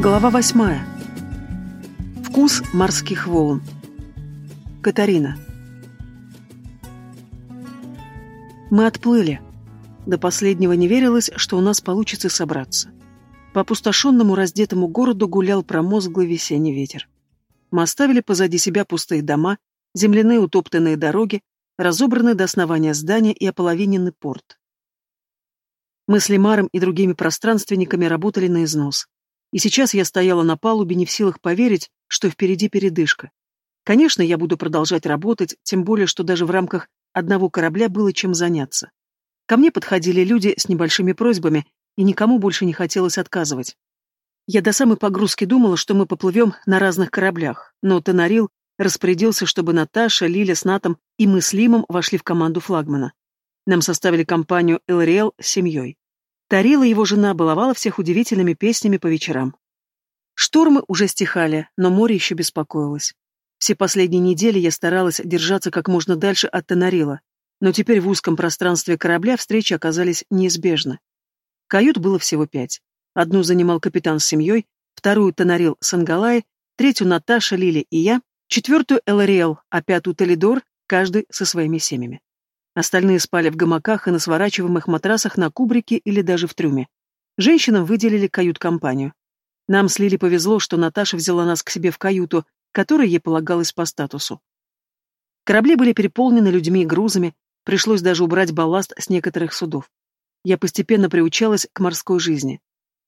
Глава восьмая. Вкус морских волн. Катарина. Мы отплыли. До последнего не верилось, что у нас получится собраться. По опустошенному раздетому городу гулял промозглый весенний ветер. Мы оставили позади себя пустые дома, земляные утоптанные дороги, разобранные до основания здания и ополовиненный порт. Мы с Лемаром и другими пространственниками работали на износ. И сейчас я стояла на палубе, не в силах поверить, что впереди передышка. Конечно, я буду продолжать работать, тем более, что даже в рамках одного корабля было чем заняться. Ко мне подходили люди с небольшими просьбами, и никому больше не хотелось отказывать. Я до самой погрузки думала, что мы поплывем на разных кораблях, но Тенарил распорядился, чтобы Наташа, Лиля с Натом и мы с Лимом вошли в команду флагмана. Нам составили компанию Элриэл с семьей. Тарила, его жена, баловала всех удивительными песнями по вечерам. Штормы уже стихали, но море еще беспокоилось. Все последние недели я старалась держаться как можно дальше от Тенарила, но теперь в узком пространстве корабля встречи оказались неизбежны. Кают было всего пять. Одну занимал капитан с семьей, вторую Тенарил с Ангалай, третью Наташа, Лили и я, четвертую Элариэл, а пятую Толидор, каждый со своими семьями. Остальные спали в гамаках и на сворачиваемых матрасах на кубрике или даже в трюме. Женщинам выделили кают-компанию. Нам с Лили повезло, что Наташа взяла нас к себе в каюту, которая ей полагалась по статусу. Корабли были переполнены людьми и грузами, пришлось даже убрать балласт с некоторых судов. Я постепенно приучалась к морской жизни.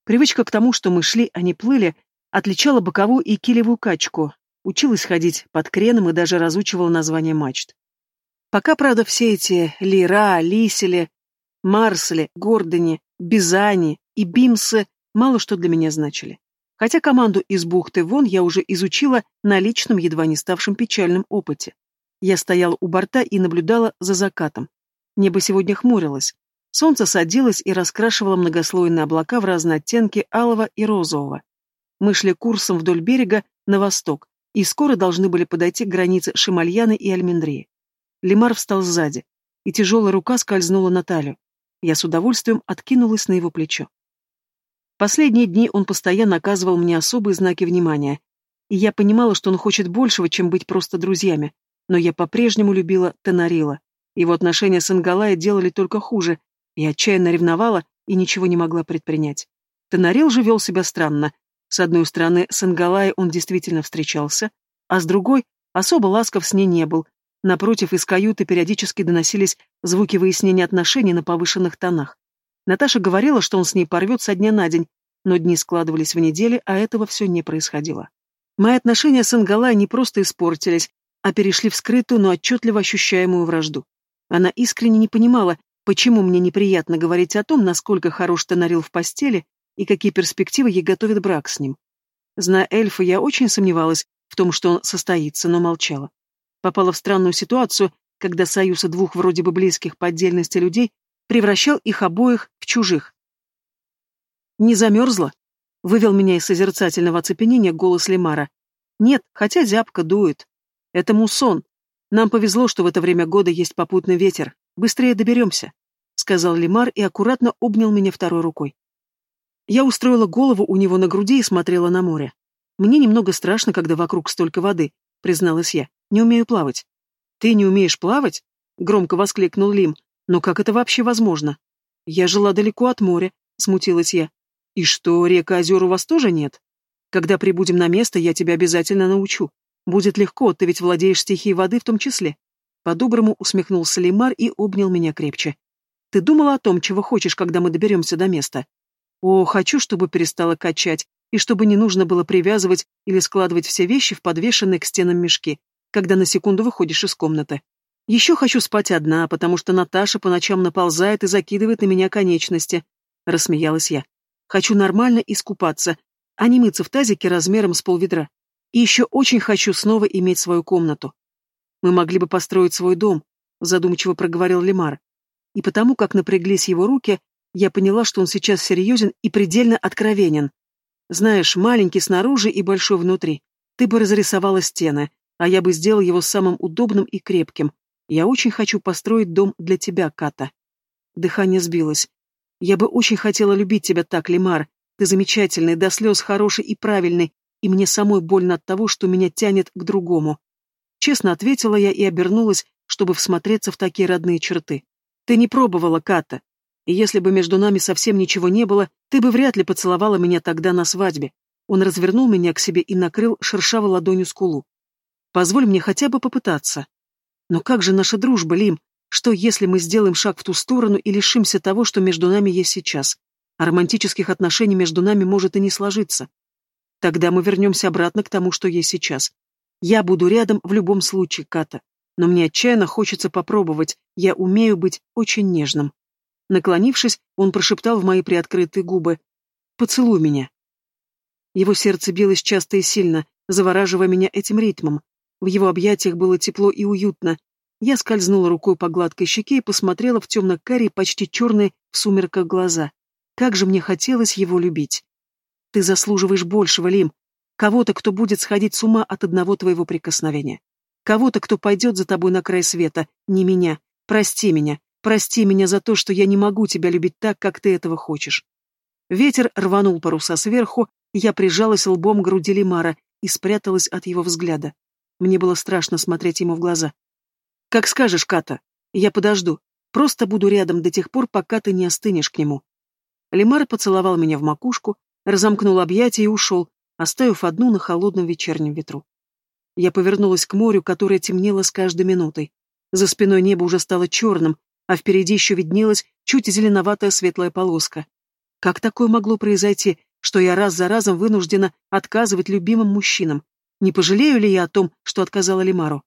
Привычка к тому, что мы шли, а не плыли, отличала боковую и килевую качку, училась ходить под креном и даже разучивала название мачт. Пока, правда, все эти Лира, Лисели, Марсли, Гордони, Бизани и Бимсы мало что для меня значили. Хотя команду из бухты вон я уже изучила на личном, едва не ставшем печальном опыте. Я стояла у борта и наблюдала за закатом. Небо сегодня хмурилось. Солнце садилось и раскрашивало многослойные облака в разные оттенки алого и розового. Мы шли курсом вдоль берега на восток и скоро должны были подойти к границе Шимальяны и Альмендрии. Лемар встал сзади, и тяжелая рука скользнула на талию. Я с удовольствием откинулась на его плечо. Последние дни он постоянно оказывал мне особые знаки внимания, и я понимала, что он хочет большего, чем быть просто друзьями, но я по-прежнему любила Тенарила. Его отношения с Ангалай делали только хуже, и отчаянно ревновала и ничего не могла предпринять. Тенарил же вел себя странно. С одной стороны, с Ангалай он действительно встречался, а с другой, особо ласков с ней не был, Напротив, из каюты периодически доносились звуки выяснения отношений на повышенных тонах. Наташа говорила, что он с ней порвет со дня на день, но дни складывались в недели, а этого все не происходило. Мои отношения с Ангалай не просто испортились, а перешли в скрытую, но отчетливо ощущаемую вражду. Она искренне не понимала, почему мне неприятно говорить о том, насколько хорош Тонарил в постели и какие перспективы ей готовит брак с ним. Зная эльфа, я очень сомневалась в том, что он состоится, но молчала. Попала в странную ситуацию, когда союз двух вроде бы близких по отдельности людей превращал их обоих в чужих. «Не замерзла?» — вывел меня из созерцательного оцепенения голос Лемара. «Нет, хотя зябко дует. Это мусон. Нам повезло, что в это время года есть попутный ветер. Быстрее доберемся», — сказал Лемар и аккуратно обнял меня второй рукой. Я устроила голову у него на груди и смотрела на море. Мне немного страшно, когда вокруг столько воды, призналась я. Не умею плавать. Ты не умеешь плавать? Громко воскликнул Лим. Но как это вообще возможно? Я жила далеко от моря, смутилась я. И что, река озер у вас тоже нет? Когда прибудем на место, я тебя обязательно научу. Будет легко, ты ведь владеешь стихией воды в том числе. По-доброму усмехнулся Лимар и обнял меня крепче. Ты думала о том, чего хочешь, когда мы доберемся до места? О, хочу, чтобы перестала качать, и чтобы не нужно было привязывать или складывать все вещи в подвешенные к стенам мешки когда на секунду выходишь из комнаты. Еще хочу спать одна, потому что Наташа по ночам наползает и закидывает на меня конечности. Рассмеялась я. Хочу нормально искупаться, а не мыться в тазике размером с полведра. И еще очень хочу снова иметь свою комнату. Мы могли бы построить свой дом, задумчиво проговорил Лемар. И потому, как напряглись его руки, я поняла, что он сейчас серьезен и предельно откровенен. Знаешь, маленький снаружи и большой внутри. Ты бы разрисовала стены, а я бы сделал его самым удобным и крепким. Я очень хочу построить дом для тебя, Ката. Дыхание сбилось. Я бы очень хотела любить тебя так, Лимар, Ты замечательный, до слез хороший и правильный, и мне самой больно от того, что меня тянет к другому. Честно ответила я и обернулась, чтобы всмотреться в такие родные черты. Ты не пробовала, Ката. И если бы между нами совсем ничего не было, ты бы вряд ли поцеловала меня тогда на свадьбе. Он развернул меня к себе и накрыл шершавой ладонью скулу. Позволь мне хотя бы попытаться. Но как же наша дружба, Лим? Что, если мы сделаем шаг в ту сторону и лишимся того, что между нами есть сейчас? А романтических отношений между нами может и не сложиться. Тогда мы вернемся обратно к тому, что есть сейчас. Я буду рядом в любом случае, Ката. Но мне отчаянно хочется попробовать. Я умею быть очень нежным. Наклонившись, он прошептал в мои приоткрытые губы. «Поцелуй меня». Его сердце билось часто и сильно, завораживая меня этим ритмом. В его объятиях было тепло и уютно. Я скользнула рукой по гладкой щеке и посмотрела в темно-карие, почти черные в сумерках глаза. Как же мне хотелось его любить. Ты заслуживаешь большего, Лим. Кого-то, кто будет сходить с ума от одного твоего прикосновения. Кого-то, кто пойдет за тобой на край света, не меня. Прости меня. Прости меня за то, что я не могу тебя любить так, как ты этого хочешь. Ветер рванул паруса сверху, я прижалась лбом к груди Лимара и спряталась от его взгляда. Мне было страшно смотреть ему в глаза. «Как скажешь, Ката. Я подожду. Просто буду рядом до тех пор, пока ты не остынешь к нему». Лимар поцеловал меня в макушку, разомкнул объятия и ушел, оставив одну на холодном вечернем ветру. Я повернулась к морю, которое темнело с каждой минутой. За спиной небо уже стало черным, а впереди еще виднелась чуть зеленоватая светлая полоска. Как такое могло произойти, что я раз за разом вынуждена отказывать любимым мужчинам? Не пожалею ли я о том, что отказала Лимару?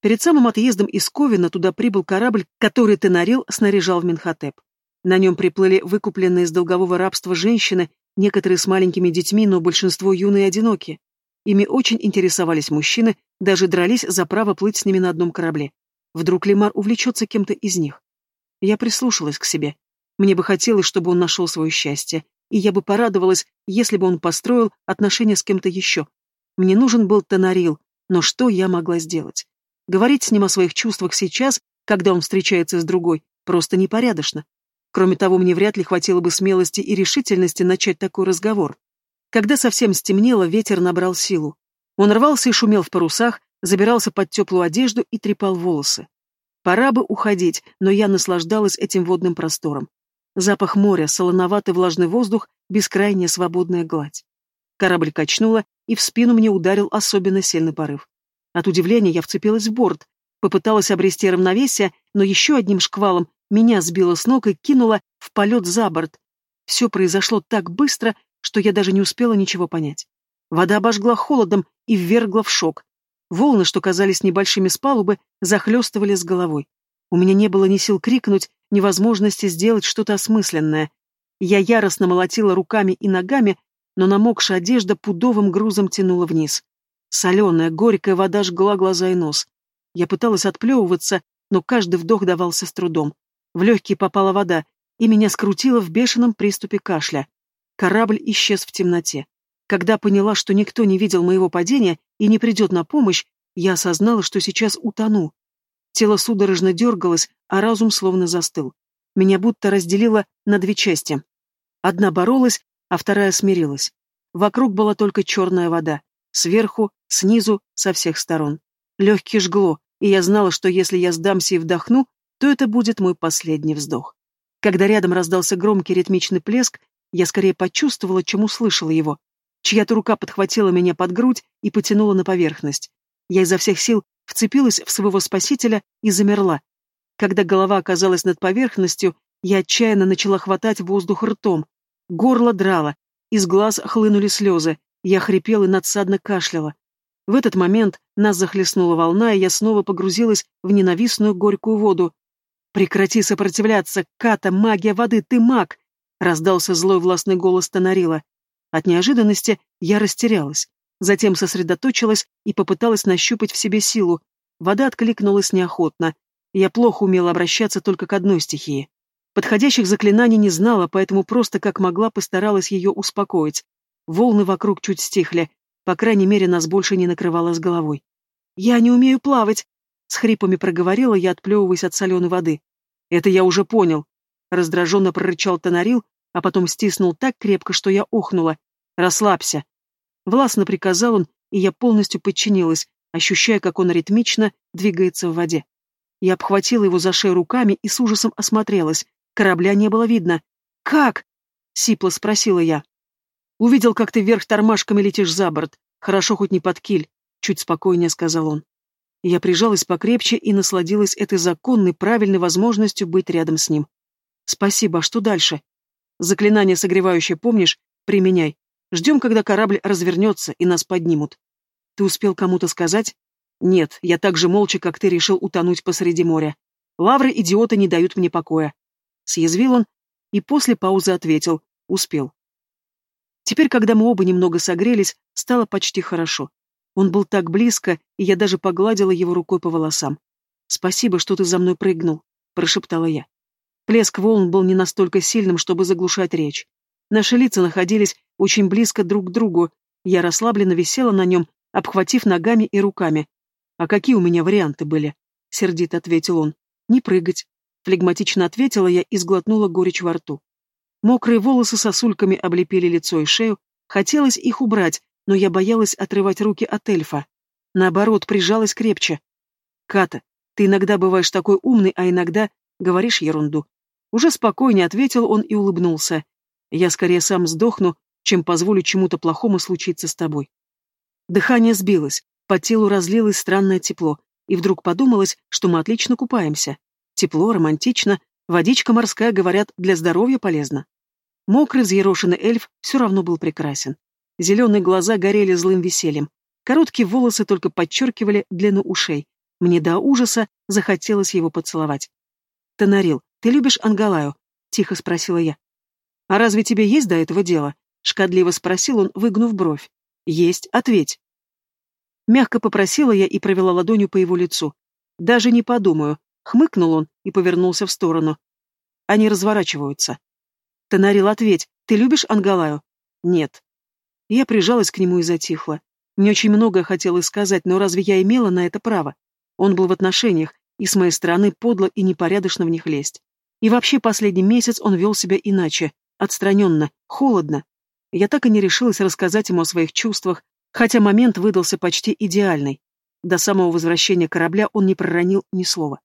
Перед самым отъездом из Ковина туда прибыл корабль, который Тенарил снаряжал в Минхотеп. На нем приплыли выкупленные из долгового рабства женщины некоторые с маленькими детьми, но большинство юные и одиноки. Ими очень интересовались мужчины, даже дрались за право плыть с ними на одном корабле. Вдруг Лемар увлечется кем-то из них. Я прислушалась к себе. Мне бы хотелось, чтобы он нашел свое счастье, и я бы порадовалась, если бы он построил отношения с кем-то еще. Мне нужен был Тонарил, но что я могла сделать? Говорить с ним о своих чувствах сейчас, когда он встречается с другой, просто непорядочно. Кроме того, мне вряд ли хватило бы смелости и решительности начать такой разговор. Когда совсем стемнело, ветер набрал силу. Он рвался и шумел в парусах, забирался под теплую одежду и трепал волосы. Пора бы уходить, но я наслаждалась этим водным простором. Запах моря, солоноватый влажный воздух, бескрайняя свободная гладь. Корабль качнуло, и в спину мне ударил особенно сильный порыв. От удивления я вцепилась в борт, попыталась обрести равновесие, но еще одним шквалом меня сбило с ног и кинуло в полет за борт. Все произошло так быстро, что я даже не успела ничего понять. Вода обожгла холодом и ввергла в шок. Волны, что казались небольшими с палубы, захлестывали с головой. У меня не было ни сил крикнуть, ни возможности сделать что-то осмысленное. Я яростно молотила руками и ногами, но намокшая одежда пудовым грузом тянула вниз. Соленая, горькая вода жгла глаза и нос. Я пыталась отплевываться, но каждый вдох давался с трудом. В легкие попала вода, и меня скрутило в бешеном приступе кашля. Корабль исчез в темноте. Когда поняла, что никто не видел моего падения и не придет на помощь, я осознала, что сейчас утону. Тело судорожно дергалось, а разум словно застыл. Меня будто разделило на две части. Одна боролась, а вторая смирилась. Вокруг была только черная вода. Сверху, снизу, со всех сторон. Легкие жгло, и я знала, что если я сдамся и вдохну, то это будет мой последний вздох. Когда рядом раздался громкий ритмичный плеск, я скорее почувствовала, чем услышала его. Чья-то рука подхватила меня под грудь и потянула на поверхность. Я изо всех сил вцепилась в своего спасителя и замерла. Когда голова оказалась над поверхностью, я отчаянно начала хватать воздух ртом. Горло драло, из глаз хлынули слезы, я хрипела и надсадно кашляла. В этот момент нас захлестнула волна, и я снова погрузилась в ненавистную горькую воду, «Прекрати сопротивляться! Ката, магия воды, ты маг!» — раздался злой властный голос Тонарила. От неожиданности я растерялась, затем сосредоточилась и попыталась нащупать в себе силу. Вода откликнулась неохотно. Я плохо умела обращаться только к одной стихии. Подходящих заклинаний не знала, поэтому просто как могла постаралась ее успокоить. Волны вокруг чуть стихли, по крайней мере, нас больше не накрывало с головой. «Я не умею плавать!» С хрипами проговорила я, отплевываясь от соленой воды. «Это я уже понял», — раздраженно прорычал Тонарил, а потом стиснул так крепко, что я охнула. «Расслабься!» Властно приказал он, и я полностью подчинилась, ощущая, как он ритмично двигается в воде. Я обхватила его за шею руками и с ужасом осмотрелась. Корабля не было видно. «Как?» — сипло спросила я. «Увидел, как ты вверх тормашками летишь за борт. Хорошо хоть не под киль», — чуть спокойнее сказал он. Я прижалась покрепче и насладилась этой законной, правильной возможностью быть рядом с ним. «Спасибо, а что дальше?» «Заклинание согревающее, помнишь? Применяй. Ждем, когда корабль развернется и нас поднимут. Ты успел кому-то сказать? Нет, я так же молча, как ты решил утонуть посреди моря. Лавры идиота не дают мне покоя. Съязвил он и после паузы ответил. Успел. Теперь, когда мы оба немного согрелись, стало почти хорошо. Он был так близко, и я даже погладила его рукой по волосам. «Спасибо, что ты за мной прыгнул», — прошептала я. Плеск волн был не настолько сильным, чтобы заглушать речь. Наши лица находились очень близко друг к другу. Я расслабленно висела на нем, обхватив ногами и руками. «А какие у меня варианты были?» — сердито ответил он. «Не прыгать». Флегматично ответила я и сглотнула горечь во рту. Мокрые волосы сосульками облепили лицо и шею. Хотелось их убрать, но я боялась отрывать руки от эльфа. Наоборот, прижалась крепче. «Ката, ты иногда бываешь такой умный, а иногда говоришь ерунду». Уже спокойнее ответил он и улыбнулся. «Я скорее сам сдохну, чем позволю чему-то плохому случиться с тобой». Дыхание сбилось, по телу разлилось странное тепло, и вдруг подумалось, что мы отлично купаемся. Тепло, романтично, водичка морская, говорят, для здоровья полезна. Мокрый, взъерошенный эльф все равно был прекрасен. Зеленые глаза горели злым весельем. Короткие волосы только подчеркивали длину ушей. Мне до ужаса захотелось его поцеловать. «Тонарил, ты любишь Ангалаю?» — тихо спросила я. «А разве тебе есть до этого дело?» — шкадливо спросил он, выгнув бровь. «Есть, ответь». Мягко попросила я и провела ладонью по его лицу. «Даже не подумаю», — хмыкнул он и повернулся в сторону. Они разворачиваются. «Тонарил, ответь, ты любишь Ангалаю?» «Нет». Я прижалась к нему и затихла. Мне очень многое хотелось сказать, но разве я имела на это право? Он был в отношениях, и с моей стороны подло и непорядочно в них лезть. И вообще последний месяц он вел себя иначе, отстраненно, холодно. Я так и не решилась рассказать ему о своих чувствах, хотя момент выдался почти идеальный. До самого возвращения корабля он не проронил ни слова.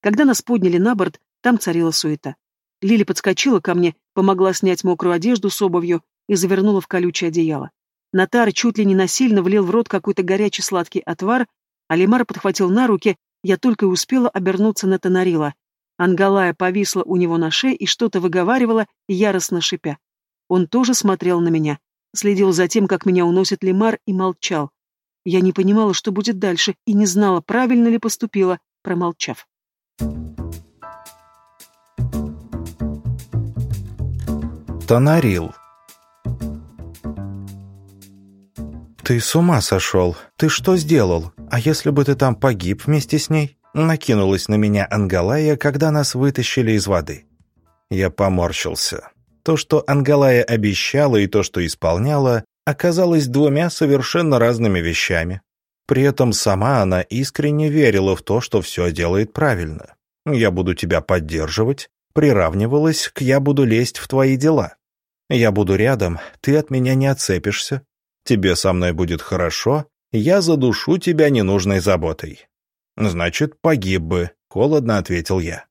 Когда нас подняли на борт, там царила суета. Лили подскочила ко мне, помогла снять мокрую одежду с обувью и завернула в колючее одеяло. Натар чуть ли не насильно влил в рот какой-то горячий сладкий отвар, а Лемар подхватил на руки, я только и успела обернуться на Тонарила. Ангалая повисла у него на шее и что-то выговаривала, яростно шипя. Он тоже смотрел на меня, следил за тем, как меня уносит Лемар, и молчал. Я не понимала, что будет дальше, и не знала, правильно ли поступила, промолчав. Тонарил. «Ты с ума сошел? Ты что сделал? А если бы ты там погиб вместе с ней?» Накинулась на меня Ангалая, когда нас вытащили из воды. Я поморщился. То, что Ангалая обещала, и то, что исполняла, оказалось двумя совершенно разными вещами. При этом сама она искренне верила в то, что все делает правильно. «Я буду тебя поддерживать», приравнивалась к «я буду лезть в твои дела». «Я буду рядом, ты от меня не отцепишься. Тебе со мной будет хорошо, я задушу тебя ненужной заботой». «Значит, погиб бы», — холодно ответил я.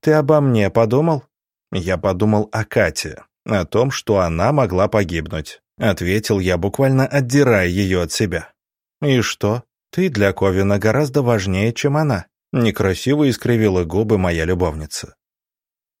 «Ты обо мне подумал?» Я подумал о Кате, о том, что она могла погибнуть. Ответил я, буквально отдирая ее от себя. «И что? Ты для Ковина гораздо важнее, чем она», — некрасиво искривила губы моя любовница.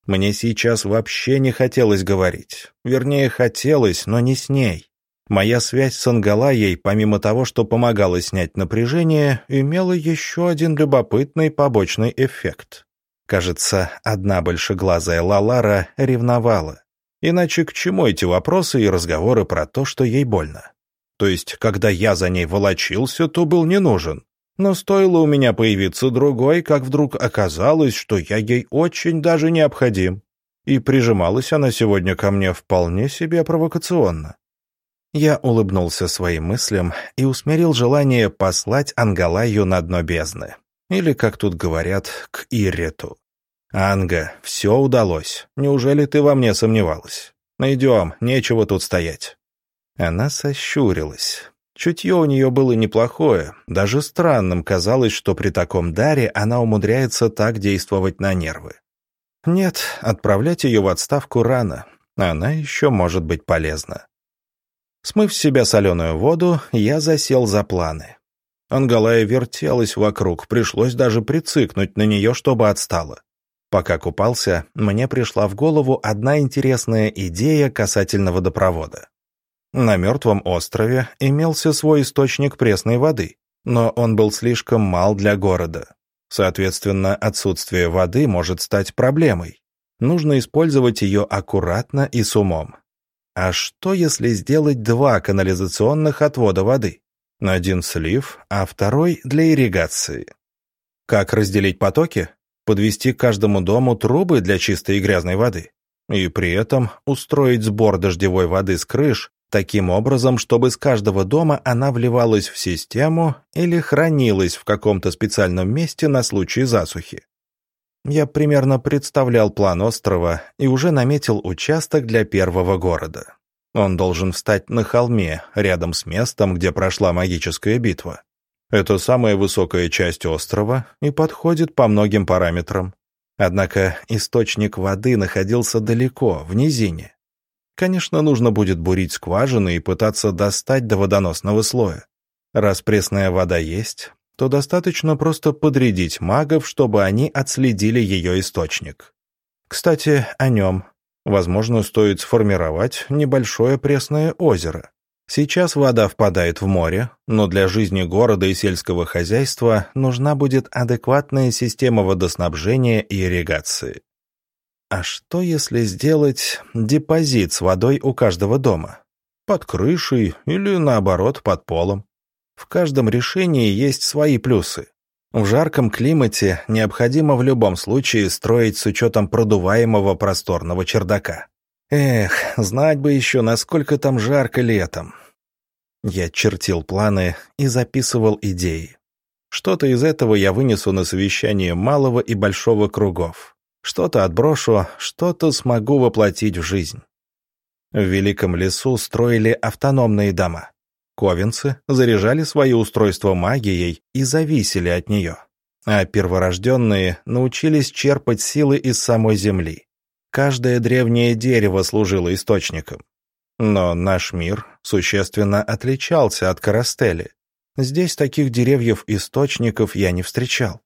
Мне сейчас вообще не хотелось говорить. Вернее, хотелось, но не с ней. Моя связь с Ангалаей, помимо того, что помогала снять напряжение, имела еще один любопытный побочный эффект. Кажется, одна большеглазая Лалара ревновала. Иначе к чему эти вопросы и разговоры про то, что ей больно? То есть, когда я за ней волочился, то был не нужен. Но стоило у меня появиться другой, как вдруг оказалось, что я ей очень даже необходим. И прижималась она сегодня ко мне вполне себе провокационно. Я улыбнулся своим мыслям и усмирил желание послать Ангалаю на дно бездны. Или, как тут говорят, к Иррету. «Анга, все удалось. Неужели ты во мне сомневалась?» Идем, нечего тут стоять». Она сощурилась. Чутье у нее было неплохое, даже странным казалось, что при таком даре она умудряется так действовать на нервы. Нет, отправлять ее в отставку рано, она еще может быть полезна. Смыв с себя соленую воду, я засел за планы. Ангалая вертелась вокруг, пришлось даже прицикнуть на нее, чтобы отстала. Пока купался, мне пришла в голову одна интересная идея касательно водопровода. На мертвом острове имелся свой источник пресной воды, но он был слишком мал для города. Соответственно, отсутствие воды может стать проблемой. Нужно использовать ее аккуратно и с умом. А что, если сделать два канализационных отвода воды? Один слив, а второй для ирригации. Как разделить потоки? Подвести к каждому дому трубы для чистой и грязной воды. И при этом устроить сбор дождевой воды с крыш таким образом, чтобы с каждого дома она вливалась в систему или хранилась в каком-то специальном месте на случай засухи. Я примерно представлял план острова и уже наметил участок для первого города. Он должен встать на холме, рядом с местом, где прошла магическая битва. Это самая высокая часть острова и подходит по многим параметрам. Однако источник воды находился далеко, в низине. Конечно, нужно будет бурить скважины и пытаться достать до водоносного слоя. Раз пресная вода есть, то достаточно просто подрядить магов, чтобы они отследили ее источник. Кстати, о нем. Возможно, стоит сформировать небольшое пресное озеро. Сейчас вода впадает в море, но для жизни города и сельского хозяйства нужна будет адекватная система водоснабжения и ирригации. А что, если сделать депозит с водой у каждого дома? Под крышей или, наоборот, под полом? В каждом решении есть свои плюсы. В жарком климате необходимо в любом случае строить с учетом продуваемого просторного чердака. Эх, знать бы еще, насколько там жарко летом. Я чертил планы и записывал идеи. Что-то из этого я вынесу на совещание малого и большого кругов. Что-то отброшу, что-то смогу воплотить в жизнь. В Великом лесу строили автономные дома. Ковенцы заряжали свои устройства магией и зависели от нее. А перворожденные научились черпать силы из самой земли. Каждое древнее дерево служило источником. Но наш мир существенно отличался от Карастели. Здесь таких деревьев-источников я не встречал.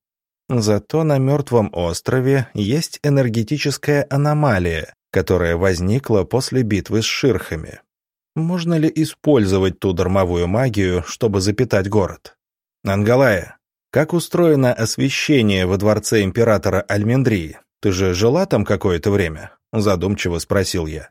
Зато на мертвом острове есть энергетическая аномалия, которая возникла после битвы с ширхами. Можно ли использовать ту дармовую магию, чтобы запитать город? Ангалая, как устроено освещение во дворце императора Альмендрии? Ты же жила там какое-то время? Задумчиво спросил я.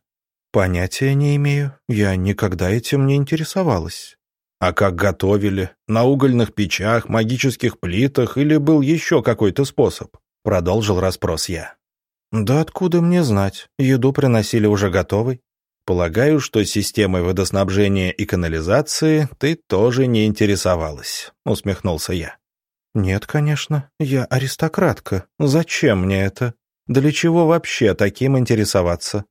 Понятия не имею. Я никогда этим не интересовалась. А как готовили? На угольных печах, магических плитах или был еще какой-то способ? Продолжил расспрос я. Да откуда мне знать? Еду приносили уже готовой. Полагаю, что системой водоснабжения и канализации ты тоже не интересовалась, усмехнулся я. Нет, конечно. Я аристократка. Зачем мне это? Для чего вообще таким интересоваться?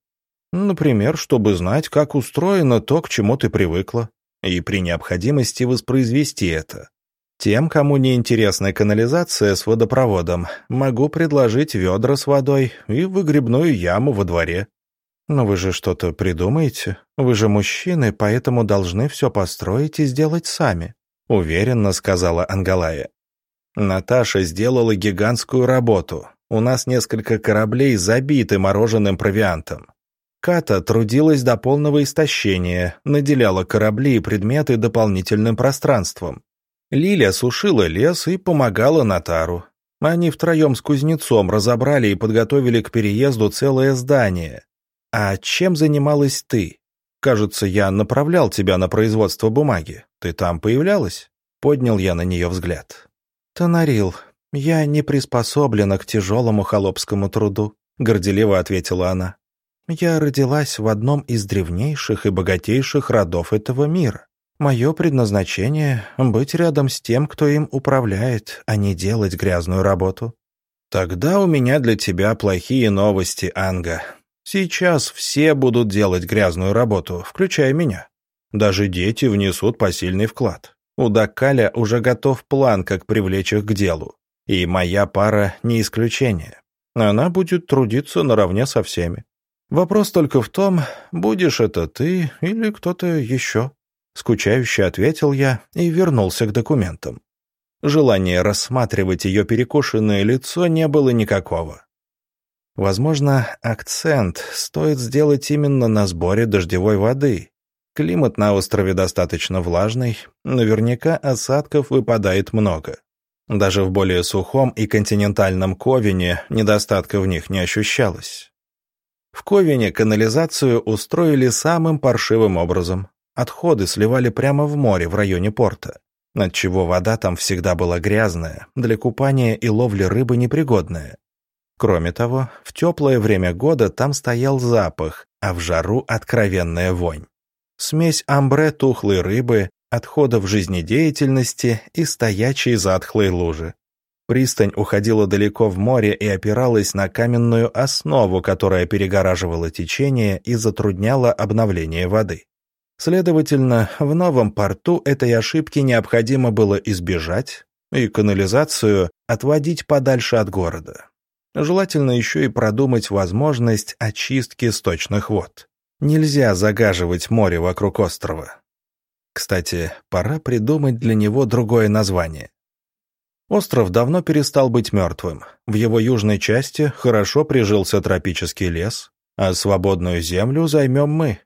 Например, чтобы знать, как устроено то, к чему ты привыкла и при необходимости воспроизвести это. Тем, кому не интересна канализация с водопроводом, могу предложить ведра с водой и выгребную яму во дворе. Но вы же что-то придумаете? Вы же мужчины, поэтому должны все построить и сделать сами», — уверенно сказала Ангалая. Наташа сделала гигантскую работу. У нас несколько кораблей забиты мороженым провиантом. Ката трудилась до полного истощения, наделяла корабли и предметы дополнительным пространством. Лиля сушила лес и помогала Натару. Они втроем с кузнецом разобрали и подготовили к переезду целое здание. А чем занималась ты? Кажется, я направлял тебя на производство бумаги. Ты там появлялась? Поднял я на нее взгляд. Тонарил, я не приспособлена к тяжелому холопскому труду, горделиво ответила она. Я родилась в одном из древнейших и богатейших родов этого мира. Мое предназначение — быть рядом с тем, кто им управляет, а не делать грязную работу. Тогда у меня для тебя плохие новости, Анга. Сейчас все будут делать грязную работу, включая меня. Даже дети внесут посильный вклад. У Даккаля уже готов план, как привлечь их к делу. И моя пара не исключение. Она будет трудиться наравне со всеми. Вопрос только в том, будешь это ты или кто-то еще. Скучающе ответил я и вернулся к документам. Желания рассматривать ее перекошенное лицо не было никакого. Возможно, акцент стоит сделать именно на сборе дождевой воды. Климат на острове достаточно влажный, наверняка осадков выпадает много. Даже в более сухом и континентальном Ковине недостатка в них не ощущалось. В Ковине канализацию устроили самым паршивым образом. Отходы сливали прямо в море в районе порта отчего вода там всегда была грязная, для купания и ловли рыбы непригодная. Кроме того, в теплое время года там стоял запах, а в жару откровенная вонь. Смесь амбре тухлой рыбы, отходов жизнедеятельности и стоячей затхлой лужи. Пристань уходила далеко в море и опиралась на каменную основу, которая перегораживала течение и затрудняла обновление воды. Следовательно, в новом порту этой ошибки необходимо было избежать и канализацию отводить подальше от города. Желательно еще и продумать возможность очистки сточных вод. Нельзя загаживать море вокруг острова. Кстати, пора придумать для него другое название. Остров давно перестал быть мертвым. В его южной части хорошо прижился тропический лес, а свободную землю займем мы.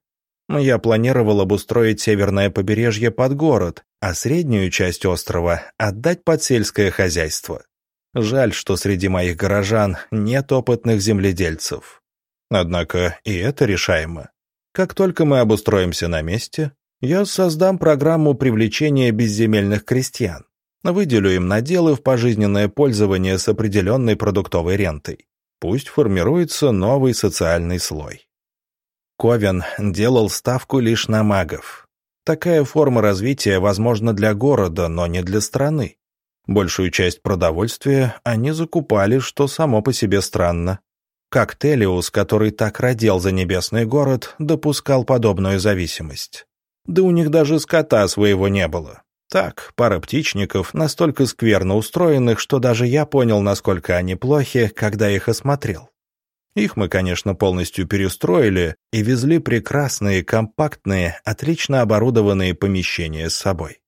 Я планировал обустроить северное побережье под город, а среднюю часть острова отдать под сельское хозяйство. Жаль, что среди моих горожан нет опытных земледельцев. Однако и это решаемо. Как только мы обустроимся на месте, я создам программу привлечения безземельных крестьян. Выделю им наделы в пожизненное пользование с определенной продуктовой рентой. Пусть формируется новый социальный слой. Ковен делал ставку лишь на магов. Такая форма развития возможна для города, но не для страны. Большую часть продовольствия они закупали, что само по себе странно. Как Телиус, который так родил за небесный город, допускал подобную зависимость. Да у них даже скота своего не было. Так, пара птичников, настолько скверно устроенных, что даже я понял, насколько они плохи, когда их осмотрел. Их мы, конечно, полностью перестроили и везли прекрасные, компактные, отлично оборудованные помещения с собой.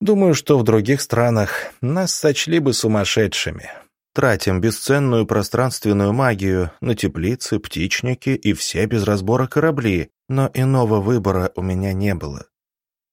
Думаю, что в других странах нас сочли бы сумасшедшими. Тратим бесценную пространственную магию на теплицы, птичники и все без разбора корабли, но иного выбора у меня не было.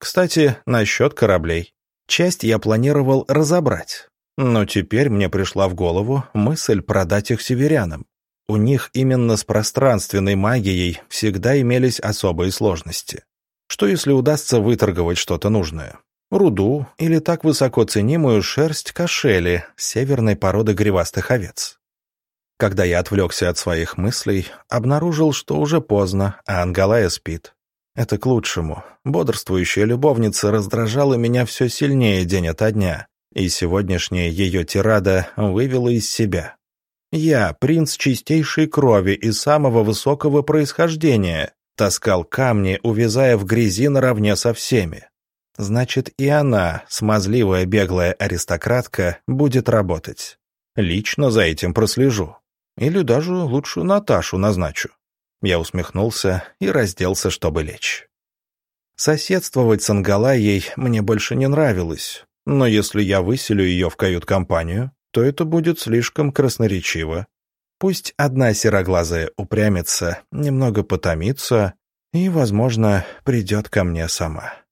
Кстати, насчет кораблей. Часть я планировал разобрать, но теперь мне пришла в голову мысль продать их северянам. У них именно с пространственной магией всегда имелись особые сложности. Что если удастся выторговать что-то нужное? Руду или так высоко ценимую шерсть кошели северной породы гривастых овец? Когда я отвлекся от своих мыслей, обнаружил, что уже поздно, а Ангалая спит. Это к лучшему. Бодрствующая любовница раздражала меня все сильнее день ото дня, и сегодняшняя ее тирада вывела из себя. Я, принц чистейшей крови и самого высокого происхождения, таскал камни, увязая в грязи наравне со всеми. Значит, и она, смазливая беглая аристократка, будет работать. Лично за этим прослежу. Или даже лучше Наташу назначу. Я усмехнулся и разделся, чтобы лечь. Соседствовать с Ангалайей мне больше не нравилось, но если я выселю ее в кают-компанию, то это будет слишком красноречиво. Пусть одна сероглазая упрямится, немного потомится и, возможно, придет ко мне сама.